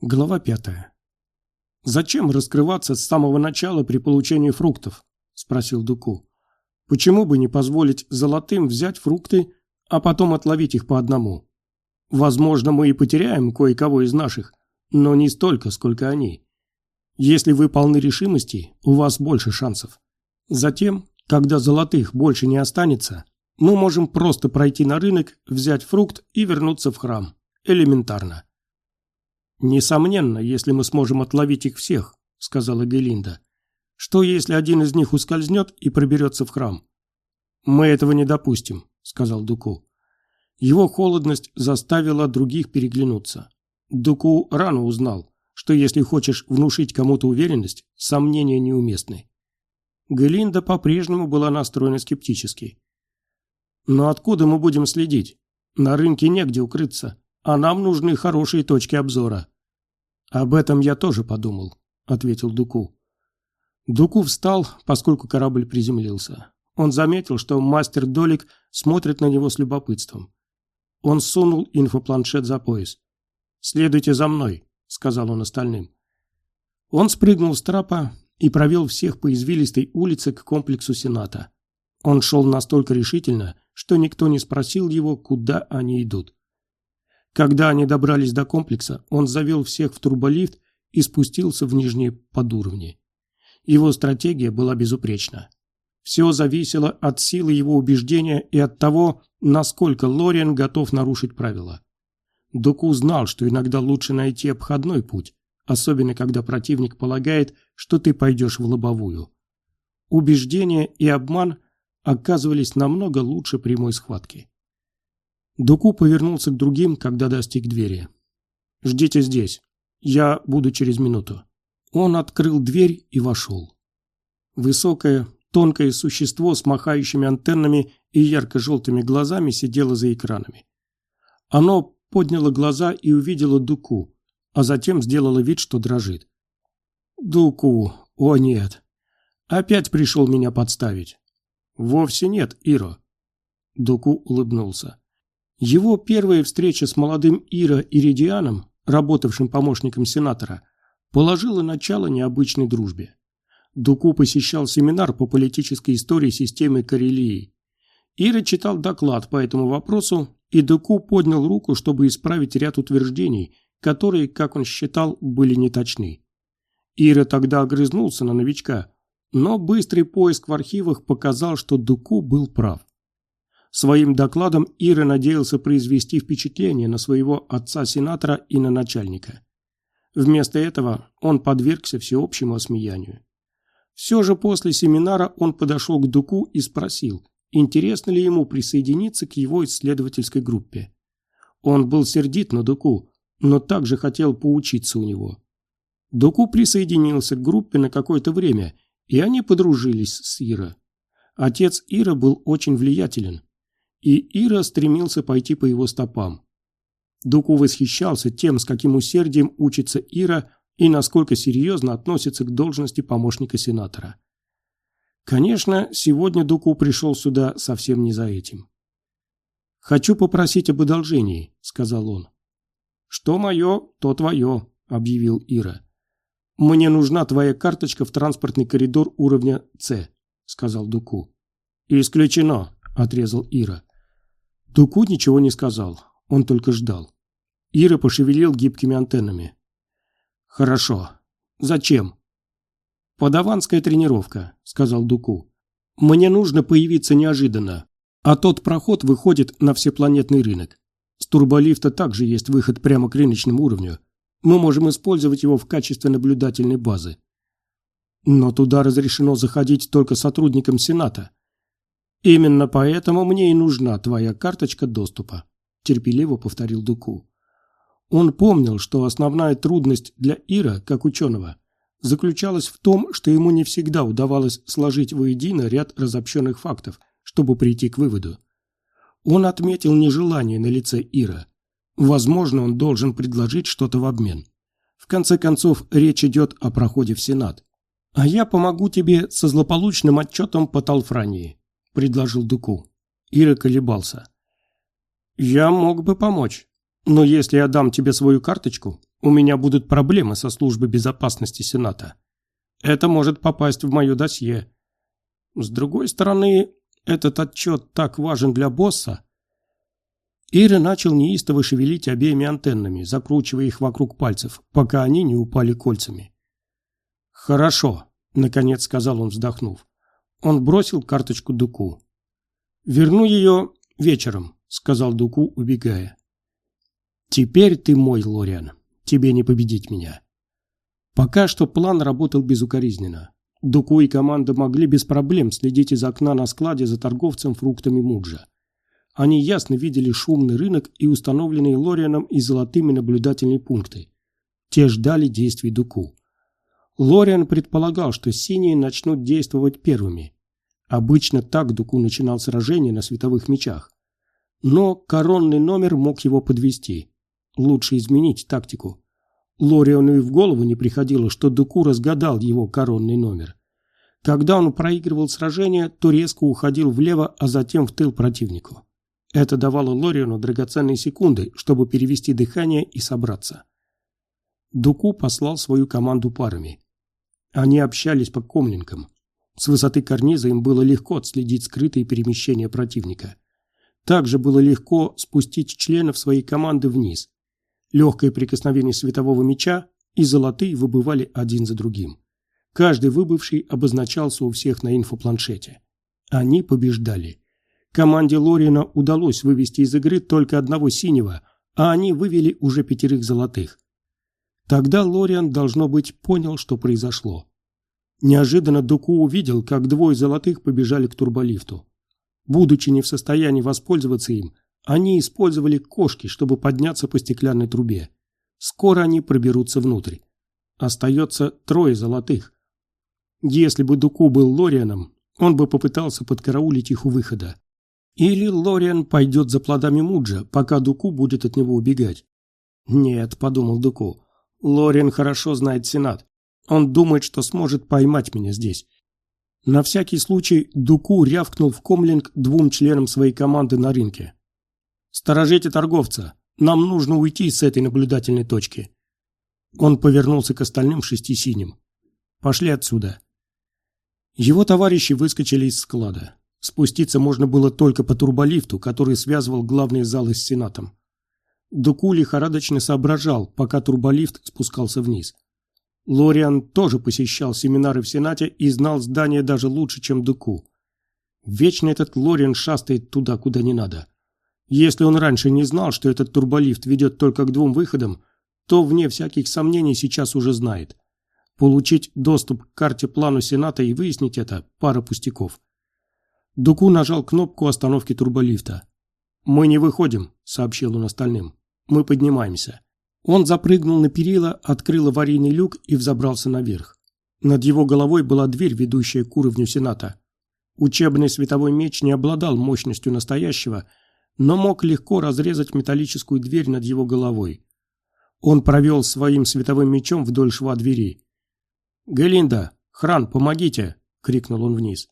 Глава пятая. «Зачем раскрываться с самого начала при получении фруктов?» – спросил Дуку. «Почему бы не позволить золотым взять фрукты, а потом отловить их по одному? Возможно, мы и потеряем кое-кого из наших, но не столько, сколько они. Если вы полны решимости, у вас больше шансов. Затем, когда золотых больше не останется, мы можем просто пройти на рынок, взять фрукт и вернуться в храм. Элементарно. «Несомненно, если мы сможем отловить их всех», — сказала Гелинда. «Что, если один из них ускользнет и проберется в храм?» «Мы этого не допустим», — сказал Дуку. Его холодность заставила других переглянуться. Дуку рано узнал, что если хочешь внушить кому-то уверенность, сомнения неуместны. Гелинда по-прежнему была настроена скептически. «Но откуда мы будем следить? На рынке негде укрыться а нам нужны хорошие точки обзора». «Об этом я тоже подумал», — ответил Дуку. Дуку встал, поскольку корабль приземлился. Он заметил, что мастер Долик смотрит на него с любопытством. Он сунул инфопланшет за пояс. «Следуйте за мной», — сказал он остальным. Он спрыгнул с трапа и провел всех по извилистой улице к комплексу Сената. Он шел настолько решительно, что никто не спросил его, куда они идут. Когда они добрались до комплекса, он завел всех в турболифт и спустился в нижние подуровни. Его стратегия была безупречна. Все зависело от силы его убеждения и от того, насколько Лориан готов нарушить правила. Доку знал, что иногда лучше найти обходной путь, особенно когда противник полагает, что ты пойдешь в лобовую. Убеждение и обман оказывались намного лучше прямой схватки. Дуку повернулся к другим, когда достиг двери. «Ждите здесь. Я буду через минуту». Он открыл дверь и вошел. Высокое, тонкое существо с махающими антеннами и ярко-желтыми глазами сидело за экранами. Оно подняло глаза и увидело Дуку, а затем сделало вид, что дрожит. «Дуку, о нет! Опять пришел меня подставить!» «Вовсе нет, Иро!» Дуку улыбнулся. Его первая встреча с молодым Ира Иридианом, работавшим помощником сенатора, положила начало необычной дружбе. Дуку посещал семинар по политической истории системы Карелии. Ира читал доклад по этому вопросу, и Дуку поднял руку, чтобы исправить ряд утверждений, которые, как он считал, были неточны. Ира тогда огрызнулся на новичка, но быстрый поиск в архивах показал, что Дуку был прав. Своим докладом Ира надеялся произвести впечатление на своего отца-сенатора и на начальника. Вместо этого он подвергся всеобщему осмеянию. Все же после семинара он подошел к Дуку и спросил, интересно ли ему присоединиться к его исследовательской группе. Он был сердит на Дуку, но также хотел поучиться у него. Дуку присоединился к группе на какое-то время, и они подружились с Ира. Отец Ира был очень влиятелен, и Ира стремился пойти по его стопам. Дуку восхищался тем, с каким усердием учится Ира и насколько серьезно относится к должности помощника сенатора. Конечно, сегодня Дуку пришел сюда совсем не за этим. «Хочу попросить об одолжении», — сказал он. «Что мое, то твое», — объявил Ира. «Мне нужна твоя карточка в транспортный коридор уровня С», — сказал Дуку. «Исключено», — отрезал Ира. Дуку ничего не сказал, он только ждал. Ира пошевелил гибкими антеннами. «Хорошо. Зачем?» «Подаванская тренировка», — сказал Дуку. «Мне нужно появиться неожиданно, а тот проход выходит на всепланетный рынок. С турболифта также есть выход прямо к рыночному уровню. Мы можем использовать его в качестве наблюдательной базы. Но туда разрешено заходить только сотрудникам Сената. «Именно поэтому мне и нужна твоя карточка доступа», – терпеливо повторил Дуку. Он помнил, что основная трудность для Ира, как ученого, заключалась в том, что ему не всегда удавалось сложить воедино ряд разобщенных фактов, чтобы прийти к выводу. Он отметил нежелание на лице Ира. Возможно, он должен предложить что-то в обмен. В конце концов, речь идет о проходе в Сенат. А я помогу тебе со злополучным отчетом по Талфрании предложил Дуку. Ира колебался. «Я мог бы помочь, Но если я дам тебе свою карточку, у меня будут проблемы со службой безопасности Сената. Это может попасть в мое досье. С другой стороны, этот отчет так важен для босса. Ира начал неистово шевелить обеими антеннами, закручивая их вокруг пальцев, пока они не упали кольцами. «Хорошо», — наконец сказал он, вздохнув. Он бросил карточку Дуку. «Верну ее вечером», — сказал Дуку, убегая. «Теперь ты мой, Лориан. Тебе не победить меня». Пока что план работал безукоризненно. Дуку и команда могли без проблем следить из окна на складе за торговцем фруктами Муджа. Они ясно видели шумный рынок и установленные Лорианом и Золотыми наблюдательные пункты. Те ждали действий Дуку. Лориан предполагал, что синие начнут действовать первыми. Обычно так Дуку начинал сражение на световых мечах. Но коронный номер мог его подвести. Лучше изменить тактику. Лориану и в голову не приходило, что Дуку разгадал его коронный номер. Когда он проигрывал сражение, то резко уходил влево, а затем в тыл противнику. Это давало Лориану драгоценные секунды, чтобы перевести дыхание и собраться. Дуку послал свою команду парами. Они общались по комлинкам. С высоты карниза им было легко отследить скрытые перемещения противника. Также было легко спустить членов своей команды вниз, Легкое прикосновение светового меча, и золотые выбывали один за другим. Каждый выбывший обозначался у всех на инфопланшете. Они побеждали. Команде Лорина удалось вывести из игры только одного синего, а они вывели уже пятерых золотых. Тогда Лориан, должно быть, понял, что произошло. Неожиданно Дуку увидел, как двое золотых побежали к турболифту. Будучи не в состоянии воспользоваться им, они использовали кошки, чтобы подняться по стеклянной трубе. Скоро они проберутся внутрь. Остается трое золотых. Если бы Дуку был Лорианом, он бы попытался подкараулить их у выхода. Или Лориан пойдет за плодами Муджа, пока Дуку будет от него убегать. «Нет», — подумал Дуку, — «Лориан хорошо знает Сенат. Он думает, что сможет поймать меня здесь». На всякий случай Дуку рявкнул в комлинг двум членам своей команды на рынке. «Сторожите торговца. Нам нужно уйти с этой наблюдательной точки». Он повернулся к остальным шести синим. «Пошли отсюда». Его товарищи выскочили из склада. Спуститься можно было только по турболифту, который связывал главные залы с Сенатом. Дуку лихорадочно соображал, пока турболифт спускался вниз. Лориан тоже посещал семинары в Сенате и знал здание даже лучше, чем Дуку. Вечно этот Лориан шастает туда, куда не надо. Если он раньше не знал, что этот турболифт ведет только к двум выходам, то, вне всяких сомнений, сейчас уже знает. Получить доступ к карте плану Сената и выяснить это – пара пустяков. Дуку нажал кнопку остановки турболифта. «Мы не выходим», – сообщил он остальным. «Мы поднимаемся». Он запрыгнул на перила, открыл аварийный люк и взобрался наверх. Над его головой была дверь, ведущая к уровню Сената. Учебный световой меч не обладал мощностью настоящего – но мог легко разрезать металлическую дверь над его головой. Он провел своим световым мечом вдоль шва двери. «Гелинда! Хран, помогите!» — крикнул он вниз.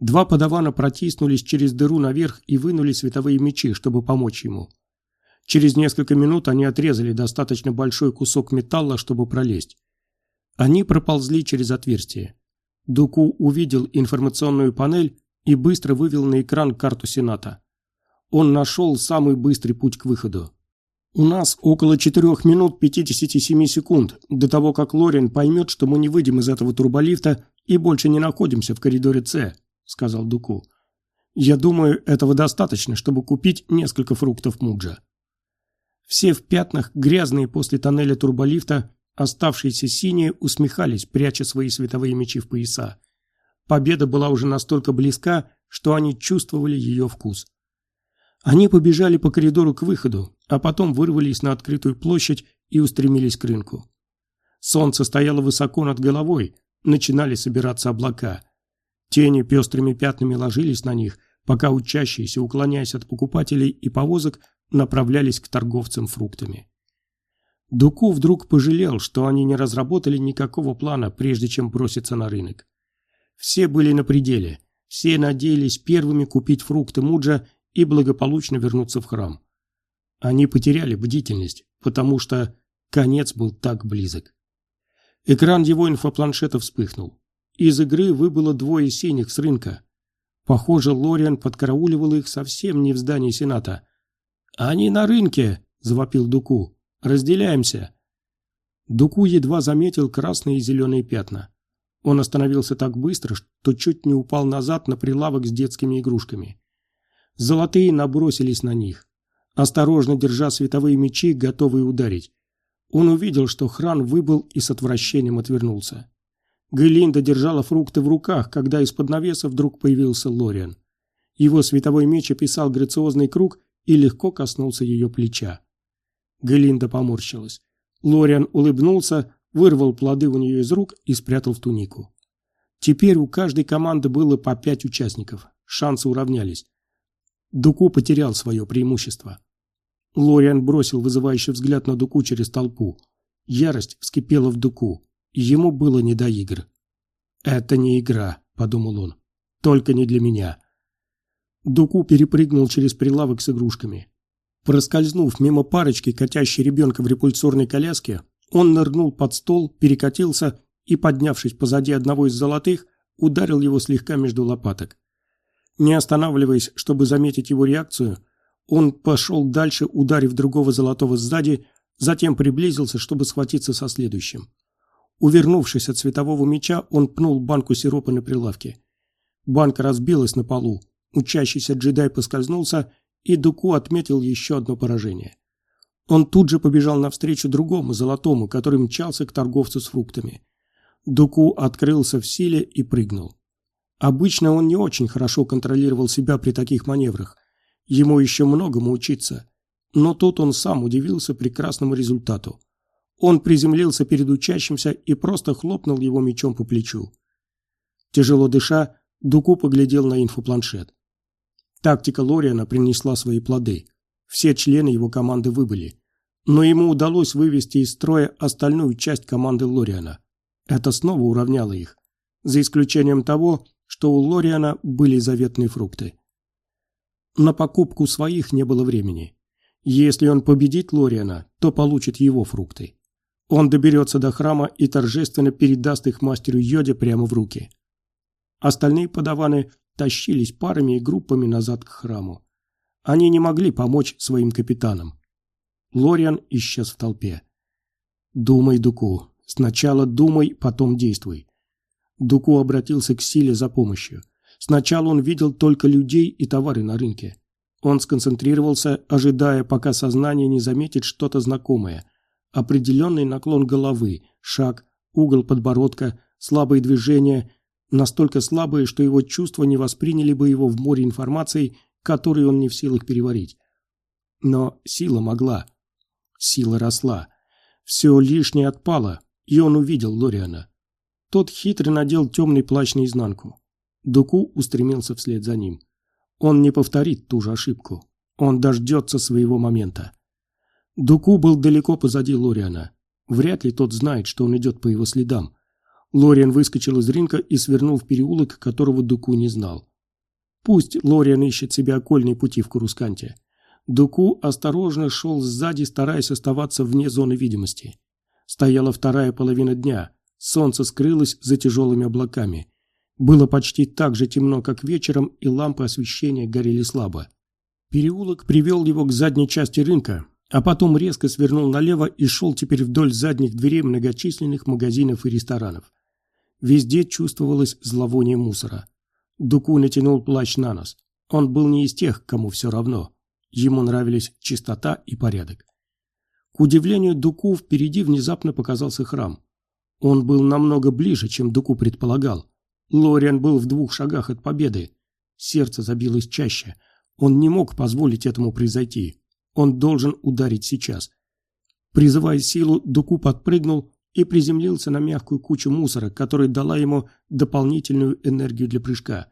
Два подавана протиснулись через дыру наверх и вынули световые мечи, чтобы помочь ему. Через несколько минут они отрезали достаточно большой кусок металла, чтобы пролезть. Они проползли через отверстие. Дуку увидел информационную панель и быстро вывел на экран карту Сената он нашел самый быстрый путь к выходу. У нас около 4 минут 57 секунд до того, как Лорин поймет, что мы не выйдем из этого турболифта и больше не находимся в коридоре С, сказал Дуку. Я думаю, этого достаточно, чтобы купить несколько фруктов Муджа. Все в пятнах, грязные после тоннеля турболифта, оставшиеся синие усмехались, пряча свои световые мечи в пояса. Победа была уже настолько близка, что они чувствовали ее вкус. Они побежали по коридору к выходу, а потом вырвались на открытую площадь и устремились к рынку. Солнце стояло высоко над головой, начинали собираться облака. Тени пестрыми пятнами ложились на них, пока учащиеся, уклоняясь от покупателей и повозок, направлялись к торговцам фруктами. Дуку вдруг пожалел, что они не разработали никакого плана, прежде чем броситься на рынок. Все были на пределе, все надеялись первыми купить фрукты Муджа и благополучно вернуться в храм. Они потеряли бдительность, потому что конец был так близок. Экран его инфопланшета вспыхнул. Из игры выбыло двое синих с рынка. Похоже, Лориан подкарауливал их совсем не в здании Сената. «Они на рынке!» – завопил Дуку. «Разделяемся!» Дуку едва заметил красные и зеленые пятна. Он остановился так быстро, что чуть не упал назад на прилавок с детскими игрушками. Золотые набросились на них. Осторожно держа световые мечи, готовые ударить. Он увидел, что Хран выбыл и с отвращением отвернулся. Гелинда держала фрукты в руках, когда из-под навеса вдруг появился Лориан. Его световой меч описал грациозный круг и легко коснулся ее плеча. Гелинда поморщилась. Лориан улыбнулся, вырвал плоды у нее из рук и спрятал в тунику. Теперь у каждой команды было по пять участников. Шансы уравнялись. Дуку потерял свое преимущество. Лориан бросил вызывающий взгляд на Дуку через толпу. Ярость вскипела в Дуку. Ему было не до игр. «Это не игра», — подумал он. «Только не для меня». Дуку перепрыгнул через прилавок с игрушками. Проскользнув мимо парочки, катящей ребенка в репульсорной коляске, он нырнул под стол, перекатился и, поднявшись позади одного из золотых, ударил его слегка между лопаток. Не останавливаясь, чтобы заметить его реакцию, он пошел дальше, ударив другого золотого сзади, затем приблизился, чтобы схватиться со следующим. Увернувшись от светового меча, он пнул банку сиропа на прилавке. Банка разбилась на полу, учащийся джедай поскользнулся и Дуку отметил еще одно поражение. Он тут же побежал навстречу другому золотому, который мчался к торговцу с фруктами. Дуку открылся в силе и прыгнул. Обычно он не очень хорошо контролировал себя при таких маневрах. Ему еще многому учиться. Но тут он сам удивился прекрасному результату. Он приземлился перед учащимся и просто хлопнул его мечом по плечу. Тяжело дыша, Дуку поглядел на инфопланшет. Тактика Лориана принесла свои плоды. Все члены его команды выбыли. Но ему удалось вывести из строя остальную часть команды Лориана. Это снова уравняло их. За исключением того, что у Лориана были заветные фрукты. На покупку своих не было времени. Если он победит Лориана, то получит его фрукты. Он доберется до храма и торжественно передаст их мастеру Йоде прямо в руки. Остальные подаваны тащились парами и группами назад к храму. Они не могли помочь своим капитанам. Лориан исчез в толпе. «Думай, Дуку. Сначала думай, потом действуй». Дуку обратился к силе за помощью. Сначала он видел только людей и товары на рынке. Он сконцентрировался, ожидая, пока сознание не заметит что-то знакомое. Определенный наклон головы, шаг, угол подбородка, слабые движения – настолько слабые, что его чувства не восприняли бы его в море информации, которую он не в силах переварить. Но сила могла. Сила росла. Все лишнее отпало, и он увидел Лориана. Тот хитро надел темный плащ наизнанку. Дуку устремился вслед за ним. Он не повторит ту же ошибку. Он дождется своего момента. Дуку был далеко позади Лориана. Вряд ли тот знает, что он идет по его следам. Лориан выскочил из ринка и свернул в переулок, которого Дуку не знал. Пусть Лориан ищет себе окольные пути в Курусканте. Дуку осторожно шел сзади, стараясь оставаться вне зоны видимости. Стояла вторая половина дня. Солнце скрылось за тяжелыми облаками. Было почти так же темно, как вечером, и лампы освещения горели слабо. Переулок привел его к задней части рынка, а потом резко свернул налево и шел теперь вдоль задних дверей многочисленных магазинов и ресторанов. Везде чувствовалось зловоние мусора. Дуку натянул плащ на нос. Он был не из тех, кому все равно. Ему нравились чистота и порядок. К удивлению Дуку впереди внезапно показался храм. Он был намного ближе, чем Дуку предполагал. Лориан был в двух шагах от победы. Сердце забилось чаще. Он не мог позволить этому произойти. Он должен ударить сейчас. Призывая силу, Дуку подпрыгнул и приземлился на мягкую кучу мусора, которая дала ему дополнительную энергию для прыжка.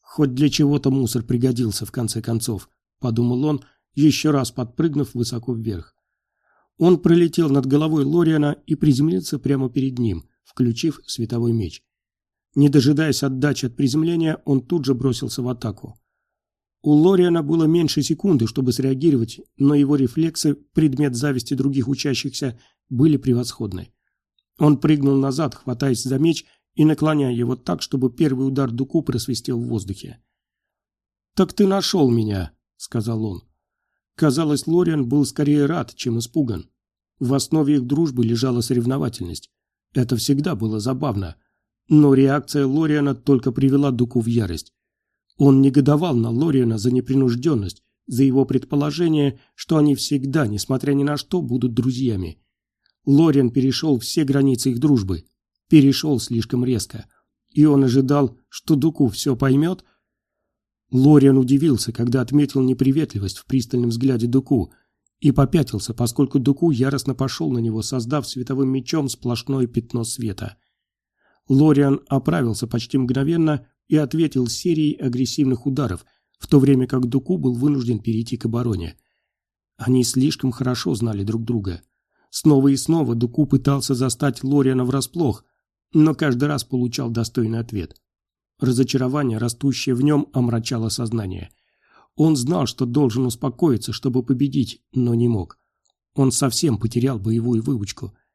«Хоть для чего-то мусор пригодился, в конце концов», – подумал он, еще раз подпрыгнув высоко вверх. Он пролетел над головой Лориана и приземлился прямо перед ним, включив световой меч. Не дожидаясь отдачи от приземления, он тут же бросился в атаку. У Лориана было меньше секунды, чтобы среагировать, но его рефлексы, предмет зависти других учащихся, были превосходны. Он прыгнул назад, хватаясь за меч и наклоняя его так, чтобы первый удар дуку просвистел в воздухе. «Так ты нашел меня», — сказал он. Казалось, Лориан был скорее рад, чем испуган. В основе их дружбы лежала соревновательность. Это всегда было забавно. Но реакция Лориана только привела Дуку в ярость. Он негодовал на Лориана за непринужденность, за его предположение, что они всегда, несмотря ни на что, будут друзьями. Лориан перешел все границы их дружбы. Перешел слишком резко. И он ожидал, что Дуку все поймет. Лориан удивился, когда отметил неприветливость в пристальном взгляде Дуку, и попятился, поскольку Дуку яростно пошел на него, создав световым мечом сплошное пятно света. Лориан оправился почти мгновенно и ответил серией агрессивных ударов, в то время как Дуку был вынужден перейти к обороне. Они слишком хорошо знали друг друга. Снова и снова Дуку пытался застать Лориана врасплох, но каждый раз получал достойный ответ. Разочарование, растущее в нем, омрачало сознание. Он знал, что должен успокоиться, чтобы победить, но не мог. Он совсем потерял боевую выучку –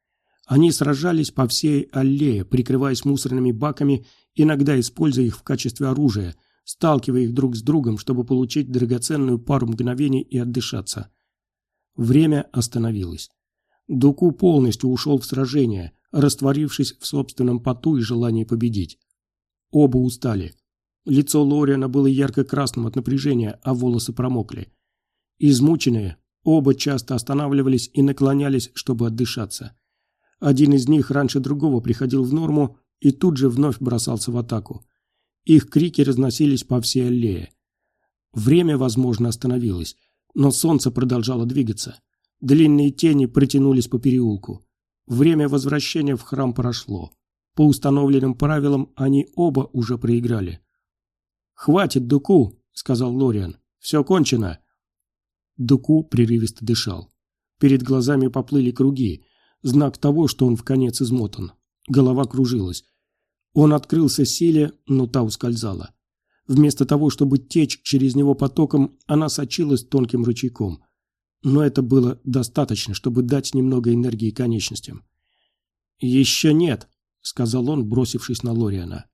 они сражались по всей аллее, прикрываясь мусорными баками, иногда используя их в качестве оружия, сталкивая их друг с другом, чтобы получить драгоценную пару мгновений и отдышаться. Время остановилось. Дуку полностью ушел в сражение, растворившись в собственном поту и желании победить. Оба устали. Лицо Лориана было ярко-красным от напряжения, а волосы промокли. Измученные, оба часто останавливались и наклонялись, чтобы отдышаться. Один из них раньше другого приходил в норму и тут же вновь бросался в атаку. Их крики разносились по всей аллее. Время, возможно, остановилось, но солнце продолжало двигаться. Длинные тени протянулись по переулку. Время возвращения в храм прошло. По установленным правилам они оба уже проиграли. «Хватит, Дуку!» — сказал Лориан. «Все кончено!» Дуку прерывисто дышал. Перед глазами поплыли круги, знак того, что он в конец измотан. Голова кружилась. Он открылся силе, но та ускользала. Вместо того, чтобы течь через него потоком, она сочилась тонким ручейком. Но это было достаточно, чтобы дать немного энергии конечностям. «Еще нет», — сказал он, бросившись на Лориана.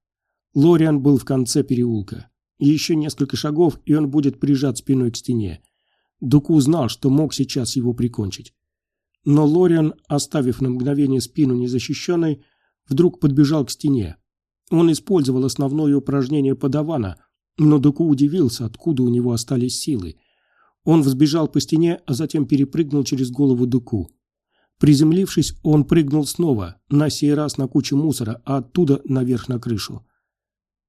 Лориан был в конце переулка. Еще несколько шагов, и он будет прижат спиной к стене. Дуку знал, что мог сейчас его прикончить. Но Лориан, оставив на мгновение спину незащищенной, вдруг подбежал к стене. Он использовал основное упражнение подавана, но Дуку удивился, откуда у него остались силы. Он взбежал по стене, а затем перепрыгнул через голову Дуку. Приземлившись, он прыгнул снова, на сей раз на кучу мусора, а оттуда наверх на крышу.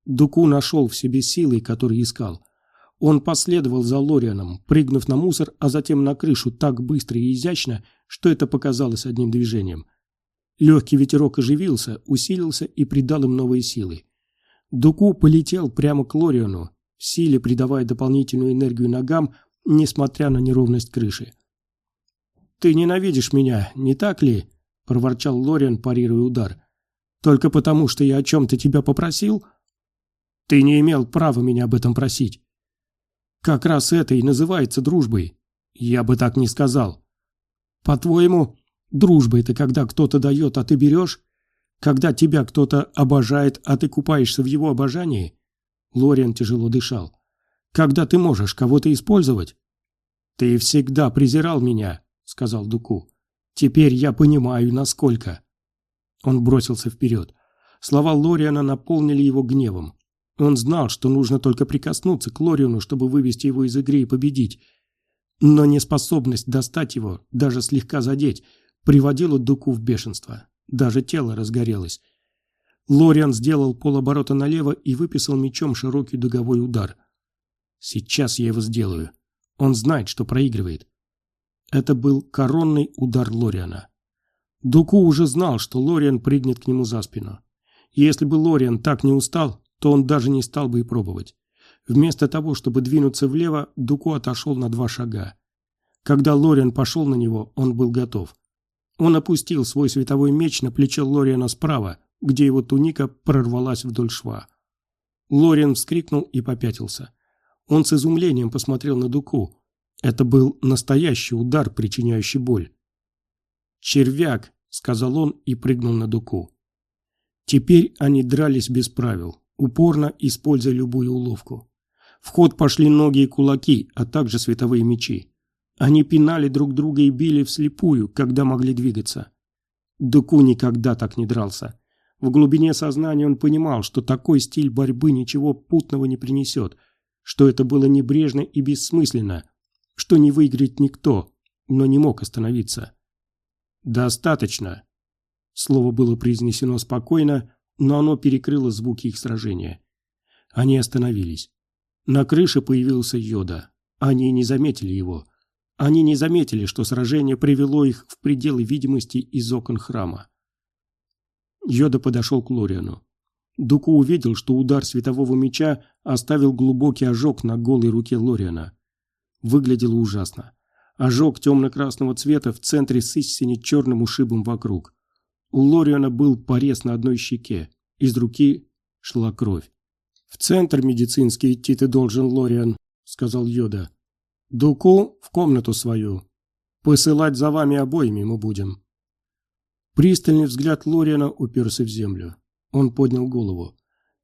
Дуку нашел в себе силы, которые искал. Он последовал за Лорианом, прыгнув на мусор, а затем на крышу так быстро и изящно, что это показалось одним движением. Легкий ветерок оживился, усилился и придал им новые силы. Дуку полетел прямо к Лориану, силе придавая дополнительную энергию ногам, несмотря на неровность крыши. «Ты ненавидишь меня, не так ли?» – проворчал Лориан, парируя удар. «Только потому, что я о чем-то тебя попросил?» «Ты не имел права меня об этом просить». Как раз это и называется дружбой. Я бы так не сказал. По-твоему, дружба – это когда кто-то дает, а ты берешь? Когда тебя кто-то обожает, а ты купаешься в его обожании? Лориан тяжело дышал. Когда ты можешь кого-то использовать? Ты всегда презирал меня, сказал Дуку. Теперь я понимаю, насколько. Он бросился вперед. Слова Лориана наполнили его гневом. Он знал, что нужно только прикоснуться к Лориону, чтобы вывести его из игры и победить. Но неспособность достать его, даже слегка задеть, приводила Дуку в бешенство. Даже тело разгорелось. Лориан сделал полоборота налево и выписал мечом широкий дуговой удар. «Сейчас я его сделаю. Он знает, что проигрывает». Это был коронный удар Лориана. Дуку уже знал, что Лориан прыгнет к нему за спину. Если бы Лориан так не устал, то он даже не стал бы и пробовать. Вместо того, чтобы двинуться влево, Дуку отошел на два шага. Когда Лориан пошел на него, он был готов. Он опустил свой световой меч на плечо Лориана справа, где его туника прорвалась вдоль шва. Лориан вскрикнул и попятился. Он с изумлением посмотрел на Дуку. Это был настоящий удар, причиняющий боль. «Червяк!» — сказал он и прыгнул на Дуку. Теперь они дрались без правил, упорно используя любую уловку. В ход пошли ноги и кулаки, а также световые мечи. Они пинали друг друга и били вслепую, когда могли двигаться. Дуку никогда так не дрался. В глубине сознания он понимал, что такой стиль борьбы ничего путного не принесет, что это было небрежно и бессмысленно, что не выиграет никто, но не мог остановиться. «Достаточно!» Слово было произнесено спокойно, но оно перекрыло звуки их сражения. Они остановились. На крыше появился Йода. Они не заметили его. Они не заметили, что сражение привело их в пределы видимости из окон храма. Йода подошел к Лориану. Дуку увидел, что удар светового меча оставил глубокий ожог на голой руке Лориана. Выглядело ужасно. Ожог темно-красного цвета в центре с истине черным ушибом вокруг. У Лориана был порез на одной щеке. Из руки шла кровь. «В центр медицинский идти ты должен, Лориан», — сказал Йода. «Дуку в комнату свою. Посылать за вами обоими мы будем». Пристальный взгляд Лориана уперся в землю. Он поднял голову.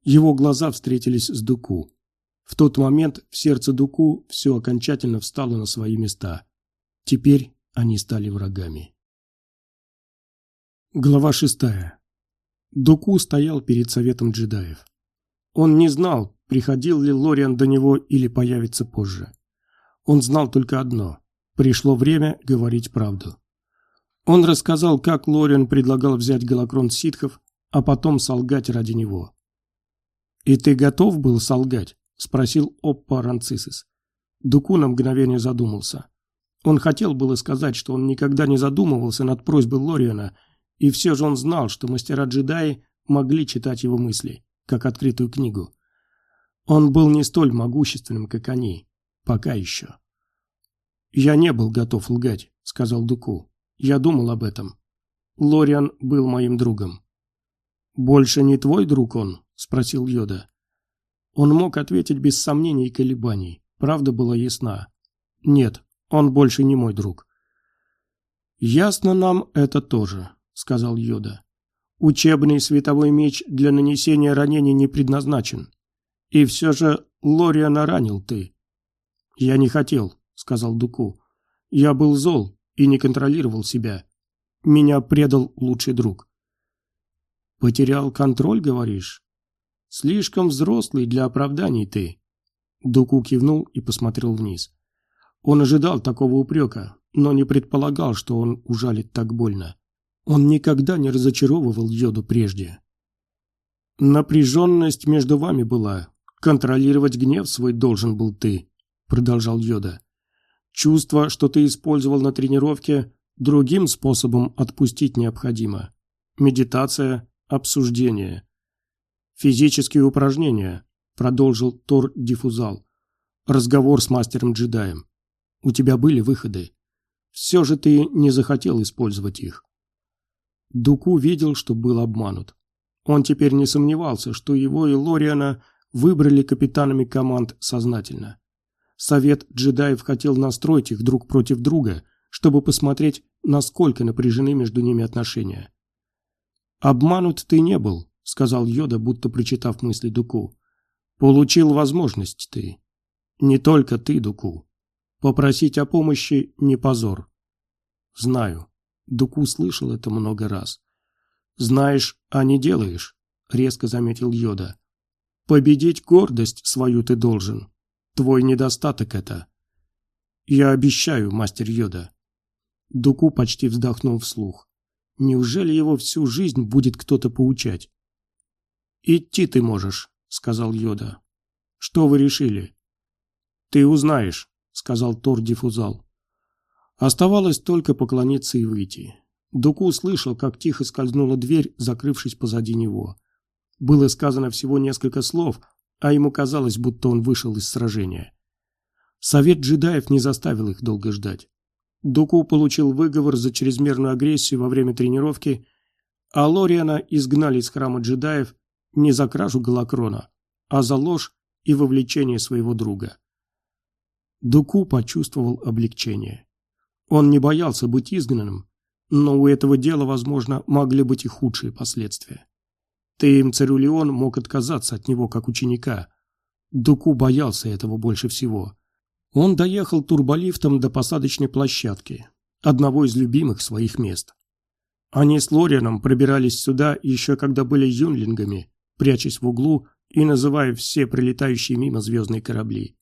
Его глаза встретились с Дуку. В тот момент в сердце Дуку все окончательно встало на свои места. Теперь они стали врагами. Глава шестая. Дуку стоял перед советом джедаев. Он не знал, приходил ли Лориан до него или появится позже. Он знал только одно – пришло время говорить правду. Он рассказал, как Лориан предлагал взять голокрон ситхов, а потом солгать ради него. «И ты готов был солгать?» – спросил Оппа Ранцисис. Дуку на мгновение задумался. Он хотел было сказать, что он никогда не задумывался над просьбой Лориана, и все же он знал, что мастера-джедаи могли читать его мысли как открытую книгу. Он был не столь могущественным, как они. Пока еще. «Я не был готов лгать», — сказал Дуку. «Я думал об этом. Лориан был моим другом». «Больше не твой друг он?» — спросил Йода. Он мог ответить без сомнений и колебаний. Правда была ясна. «Нет, он больше не мой друг». «Ясно нам это тоже», — сказал Йода. Учебный световой меч для нанесения ранений не предназначен. И все же Лориана ранил ты. Я не хотел, сказал Дуку. Я был зол и не контролировал себя. Меня предал лучший друг. Потерял контроль, говоришь? Слишком взрослый для оправданий ты. Дуку кивнул и посмотрел вниз. Он ожидал такого упрека, но не предполагал, что он ужалит так больно. Он никогда не разочаровывал Йоду прежде. «Напряженность между вами была. Контролировать гнев свой должен был ты», — продолжал Йода. «Чувство, что ты использовал на тренировке, другим способом отпустить необходимо. Медитация, обсуждение. Физические упражнения», — продолжил Тор Диффузал. «Разговор с мастером-джедаем. У тебя были выходы. Все же ты не захотел использовать их. Дуку видел, что был обманут. Он теперь не сомневался, что его и Лориана выбрали капитанами команд сознательно. Совет джедаев хотел настроить их друг против друга, чтобы посмотреть, насколько напряжены между ними отношения. «Обманут ты не был», — сказал Йода, будто прочитав мысли Дуку. «Получил возможность ты. Не только ты, Дуку. Попросить о помощи не позор. Знаю, Дуку слышал это много раз. «Знаешь, а не делаешь», — резко заметил Йода. «Победить гордость свою ты должен. Твой недостаток это». «Я обещаю, мастер Йода». Дуку почти вздохнул вслух. «Неужели его всю жизнь будет кто-то поучать?» «Идти ты можешь», — сказал Йода. «Что вы решили?» «Ты узнаешь», — сказал Тор Диффузал. Оставалось только поклониться и выйти. Дуку услышал, как тихо скользнула дверь, закрывшись позади него. Было сказано всего несколько слов, а ему казалось, будто он вышел из сражения. Совет джедаев не заставил их долго ждать. Дуку получил выговор за чрезмерную агрессию во время тренировки, а Лориана изгнали из храма джедаев не за кражу Галакрона, а за ложь и вовлечение своего друга. Дуку почувствовал облегчение. Он не боялся быть изгнанным, но у этого дела, возможно, могли быть и худшие последствия. Тейм Цирюлеон мог отказаться от него как ученика. Дуку боялся этого больше всего. Он доехал турболифтом до посадочной площадки, одного из любимых своих мест. Они с Лорианом пробирались сюда еще когда были юнлингами, прячась в углу и называя все прилетающие мимо звездные корабли.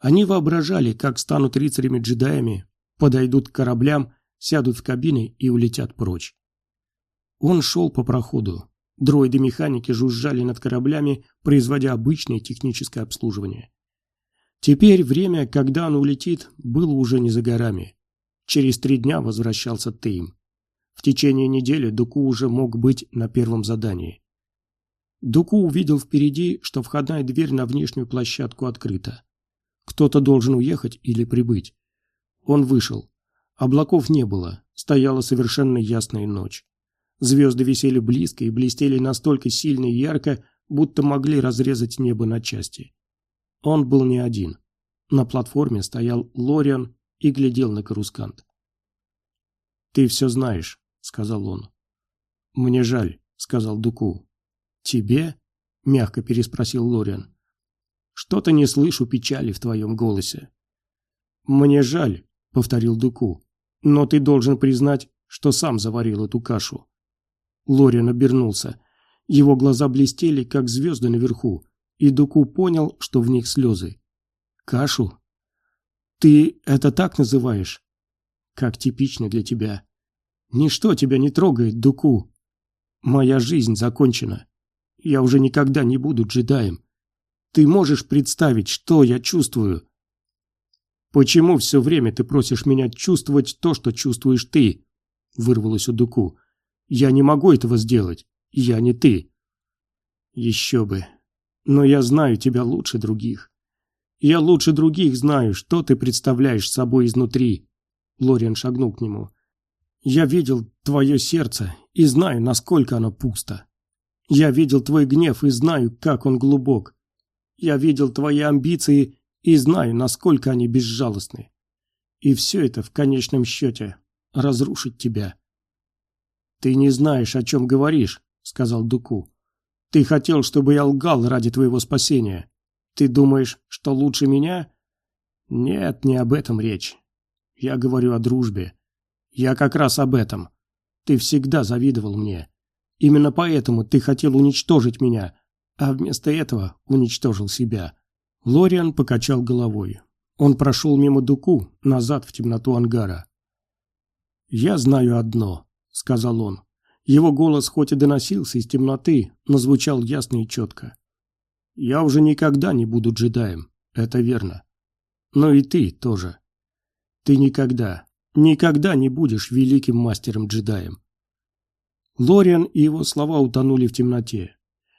Они воображали, как станут рыцарями-джедаями, подойдут к кораблям, сядут в кабины и улетят прочь. Он шел по проходу. Дроиды-механики жужжали над кораблями, производя обычное техническое обслуживание. Теперь время, когда он улетит, было уже не за горами. Через три дня возвращался Тейм. В течение недели Дуку уже мог быть на первом задании. Дуку увидел впереди, что входная дверь на внешнюю площадку открыта. Кто-то должен уехать или прибыть. Он вышел. Облаков не было, стояла совершенно ясная ночь. Звезды висели близко и блестели настолько сильно и ярко, будто могли разрезать небо на части. Он был не один. На платформе стоял Лориан и глядел на Карускант. «Ты все знаешь», — сказал он. «Мне жаль», — сказал Дуку. «Тебе?» — мягко переспросил Лориан. «Что-то не слышу печали в твоем голосе». «Мне жаль», — повторил Дуку. «Но ты должен признать, что сам заварил эту кашу». Лориан обернулся. Его глаза блестели, как звезды наверху, и Дуку понял, что в них слезы. «Кашу? Ты это так называешь?» «Как типично для тебя. Ничто тебя не трогает, Дуку. Моя жизнь закончена. Я уже никогда не буду джедаем. Ты можешь представить, что я чувствую?» «Почему все время ты просишь меня чувствовать то, что чувствуешь ты?» — вырвалось у Дуку. «Я не могу этого сделать. Я не ты». «Еще бы. Но я знаю тебя лучше других. Я лучше других знаю, что ты представляешь собой изнутри». Лориан шагнул к нему. «Я видел твое сердце и знаю, насколько оно пусто. Я видел твой гнев и знаю, как он глубок. Я видел твои амбиции и знаю, насколько они безжалостны. И все это в конечном счете разрушит тебя. «Ты не знаешь, о чем говоришь», — сказал Дуку. «Ты хотел, чтобы я лгал ради твоего спасения. Ты думаешь, что лучше меня?» «Нет, не об этом речь. Я говорю о дружбе. Я как раз об этом. Ты всегда завидовал мне. Именно поэтому ты хотел уничтожить меня, а вместо этого уничтожил себя. Лориан покачал головой. Он прошел мимо Дуку, назад в темноту ангара. «Я знаю одно», — сказал он. Его голос хоть и доносился из темноты, но звучал ясно и четко. «Я уже никогда не буду джедаем, это верно. Но и ты тоже. Ты никогда, никогда не будешь великим мастером-джедаем». Лориан и его слова утонули в темноте.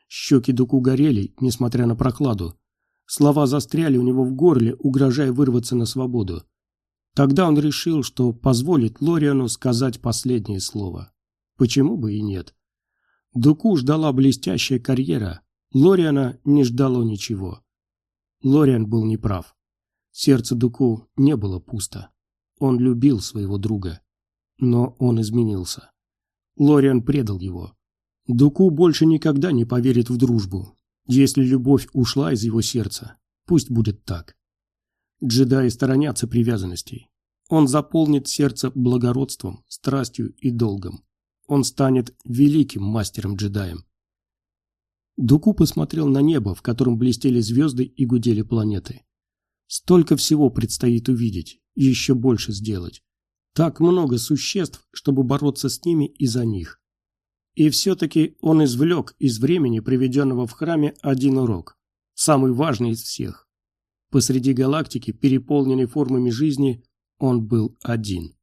Щеки Дуку горели, несмотря на прохладу, Слова застряли у него в горле, угрожая вырваться на свободу. Тогда он решил, что позволит Лориану сказать последнее слово. Почему бы и нет? Дуку ждала блестящая карьера. Лориана не ждало ничего. Лориан был неправ. Сердце Дуку не было пусто. Он любил своего друга. Но он изменился. Лориан предал его. Дуку больше никогда не поверит в дружбу, если любовь ушла из его сердца, пусть будет так. Джедаи сторонятся привязанностей. Он заполнит сердце благородством, страстью и долгом. Он станет великим мастером-джедаем. Дуку посмотрел на небо, в котором блестели звезды и гудели планеты. Столько всего предстоит увидеть, еще больше сделать. Так много существ, чтобы бороться с ними и за них. И все-таки он извлек из времени, приведенного в храме, один урок. Самый важный из всех. Посреди галактики, переполненной формами жизни, он был один.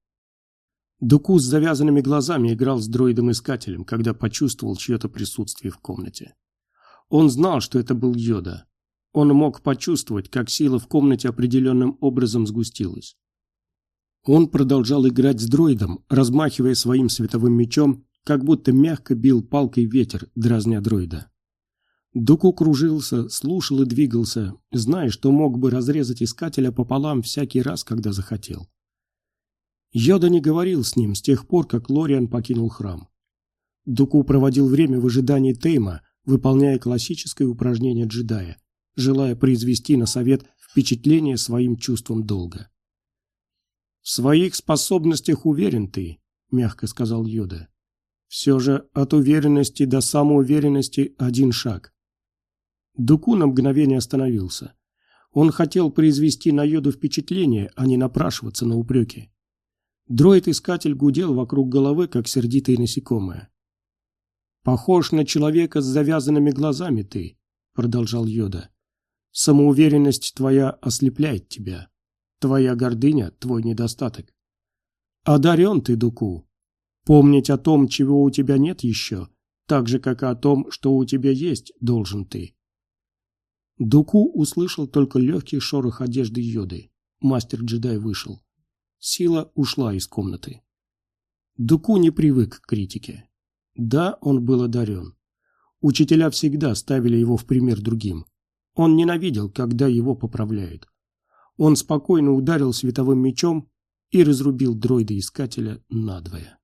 Дуку с завязанными глазами играл с дроидом-искателем, когда почувствовал чье-то присутствие в комнате. Он знал, что это был Йода. Он мог почувствовать, как сила в комнате определенным образом сгустилась. Он продолжал играть с дроидом, размахивая своим световым мечом как будто мягко бил палкой ветер, дразня дроида. Дуку кружился, слушал и двигался, зная, что мог бы разрезать искателя пополам всякий раз, когда захотел. Йода не говорил с ним с тех пор, как Лориан покинул храм. Дуку проводил время в ожидании Тейма, выполняя классическое упражнение джедая, желая произвести на совет впечатление своим чувством долга. «В своих способностях уверен ты», — мягко сказал Йода. «Все же от уверенности до самоуверенности один шаг. Дуку на мгновение остановился. Он хотел произвести на Йоду впечатление, а не напрашиваться на упреки. Дроид-искатель гудел вокруг головы, как сердитое насекомое. «Похож на человека с завязанными глазами ты», — продолжал Йода. «Самоуверенность твоя ослепляет тебя. Твоя гордыня — твой недостаток. Одарен ты, Дуку. Помнить о том, чего у тебя нет еще, так же, как и о том, что у тебя есть, должен ты. Дуку услышал только легкий шорох одежды Йоды. Мастер-джедай вышел. Сила ушла из комнаты. Дуку не привык к критике. Да, он был одарен. Учителя всегда ставили его в пример другим. Он ненавидел, когда его поправляют. Он спокойно ударил световым мечом и разрубил дроида-искателя надвое.